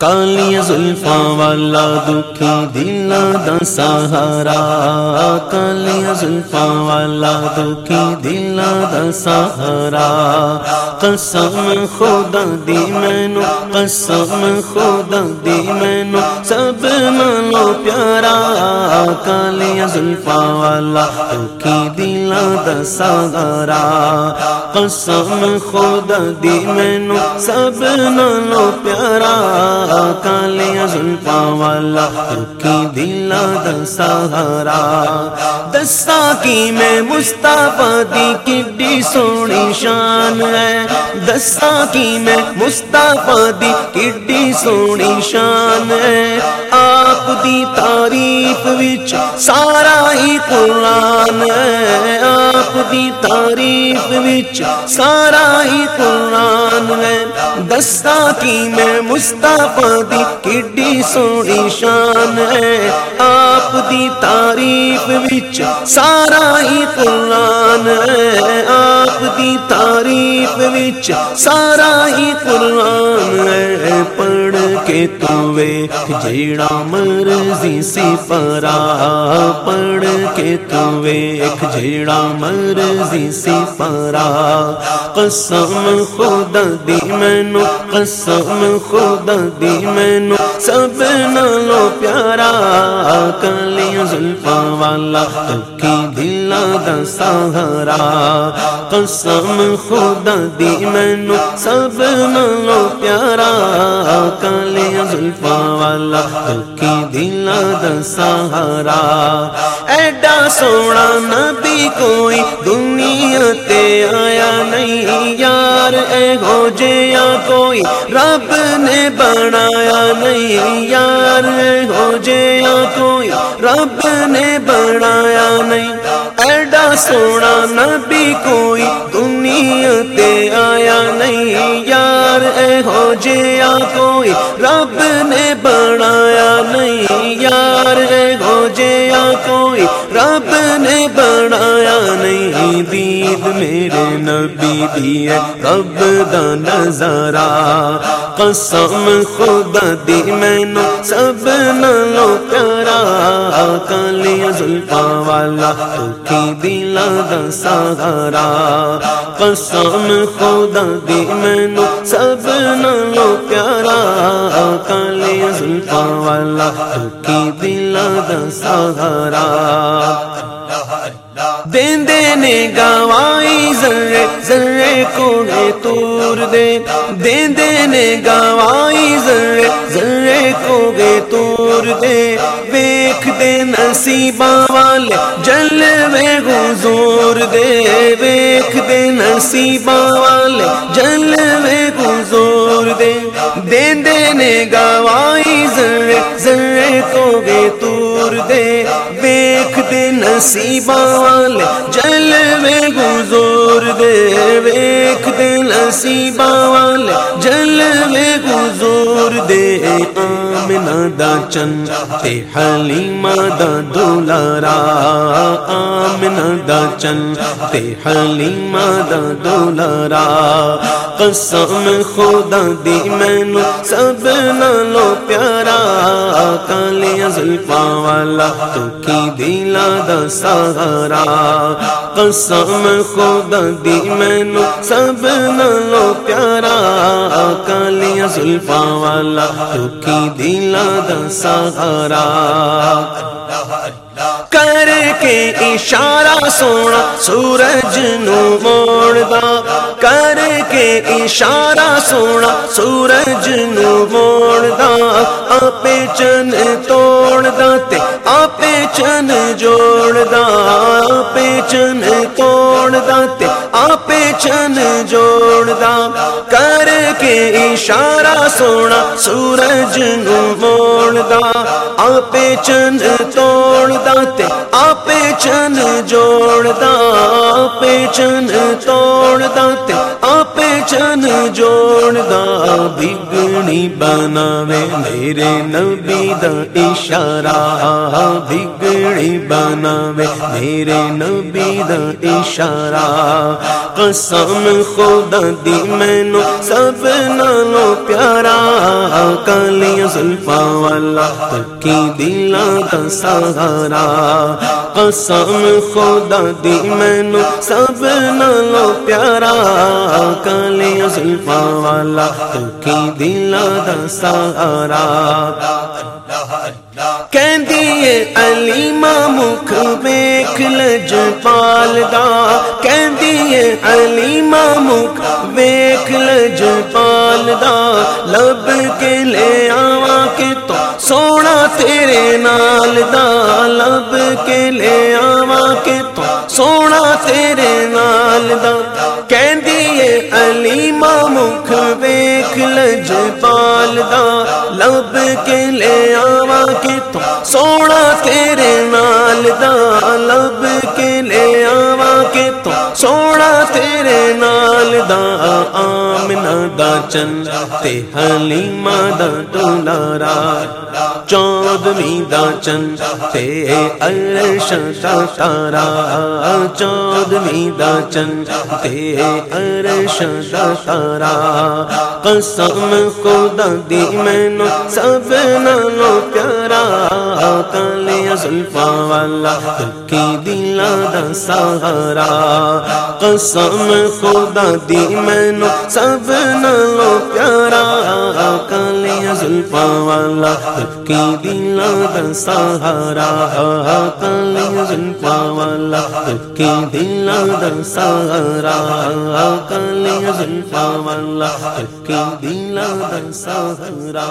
کالی زلفا والا دکھی دل دا سہارا کالی زلفا والا دکھی دل دا سہارا قسم خدا دی مینو قسم خدا دی مینو سب مانو پیارا کالی زلفا والا دکھی دل دا سہارا قسم خدا دی مینو سب نالو پیارا، کالیا زلفا والا، رکی دلا دسہارا دسا کی میں مستعفی دی کڈی سونی شان ہے۔ دسا کی میں مستعفی دی کڈی سونی شان ہے۔ آپ دی تعریف وچ سارا ہی قرآن ہے۔ آپ دی تعریف وچ سارا ہی قرآن ہے۔ دستا کی میں مستعفی دی کڈی سونی شان ہے۔ آپ دی تعریف وچ سارا ہی قرآن ہے۔ آپ دی تعریف وچ سارا ہی قرآن ہے کے تو ویکھ جیڑا مرضی سی پرا پڑھ کے تو ویکھ جیڑا مرضی سی پرا۔ قسم خدا دی مینو، قسم خدا دی مینو، سب نالو پیارا۔ کالی زلفا والا، تکی دلا دا سہارا۔ قسم خدا دی مینو، سب نالو پیارا۔ کالی والا تکی دلا دا سہارا۔ ایڈا سونا نبی کوئی دنیا تے آیا نہیں یار۔ اے ہو جیا کوئی رب نے بنایا نہیں یار۔ اے ہو جیا کوئی رب نے بنایا نہیں۔ ایڈا سونا نبی کوئی اے جیا کوئی رب نے یار اے ہو کوئی، رب نے بنایا نہیں، دید میرے نبی دی ہے، رب دا نظارہ۔ قسم خدا دی، مینو سب نالو پیارا۔ کالی زلفا والا دکھی دلا دا سہارا۔ قسم خدا دی، مینو سب نالو پیارا۔ کالی زلفا والا دا سہارا دین دینے گوائی، ذرے ذرے کوڑے تور دے۔ دین دینے گوائی، ذرے ذرے کوڑے تور دے۔ ویکھ دے نصیبہ والے، جل میں گزور دے۔ ویکھ دے نصیبہ والے، جل میں گزور دے۔ دین دینے گوائی نصیب والے جل میں گزور دے، ویکھ دے نصیب والے جل میں گزور دے۔ آمنہ دا چن تے حلیمہ دا دولارا آمنہ دا چن تے حلیمہ دا دولارا۔ قسم خدا دی مینو سب نالو پیارا۔ کالی زلفا والا تو کی دلا دا سہارا۔ قسم خدا دی مینو سب نالو پیارا۔ کالی زلفا والا تو کی دلا دا سہارا۔ کر کے اشارہ سونا سورج نو موڑ دا کر کے اشارہ سونا سورج نو موڑ دا آپ چن توڑ دا تے آپ چن جوڑ دا۔ آپ چن توڑ دا تے آپ چن جوڑ دا۔ کے اشارہ سونا، سورج نو موڑ دا آپے چند توڑ دا تے آپ چن جوڑ دا آپے چند توڑ دا تے آپ چند چن جوڑ دا بگڑی بناوے، میرے نبی دا اشارہ بگڑی بناوے، میرے نبی دا اشارہ قسم خدا دی، مینو سب نالو پیارا کالی زلفا والا تکی دلا دا سہارا قسم خدا دی، مینو سب نالو پیارا کالی زلفا والا تکی دلا دا سہارا۔ کہندی علی مخ ویکھ لج پالدا۔ کہندی علی مخ ویکھ لج لب کے لے آواں کے تو سونا تیرے نال دا۔ لب کے لے آواں کے تو سونا تیرے نال دا۔ لب کے لے آوا کے تو سونا تیرے نال دا۔ لب کے لے آوا کے تو سونا تیرے نال دا۔ آمنا دا چن تے حلیمہ دا دولارا چودویں دا چن تے عرش دا تارا۔ چودویں دا چن تے عرش دا تارا۔ قسم خدا دی مینو سب نالو پیارا۔ کالے زلفا والا کی دلا دا سہارا۔ قسم خدا دی مینو سب نالو پیارا کالے زلفا والا کی دلا در سہارا کالے زلفا والا کی دلا دا سہارا کالے زلفا والا کی دلا دا سہارا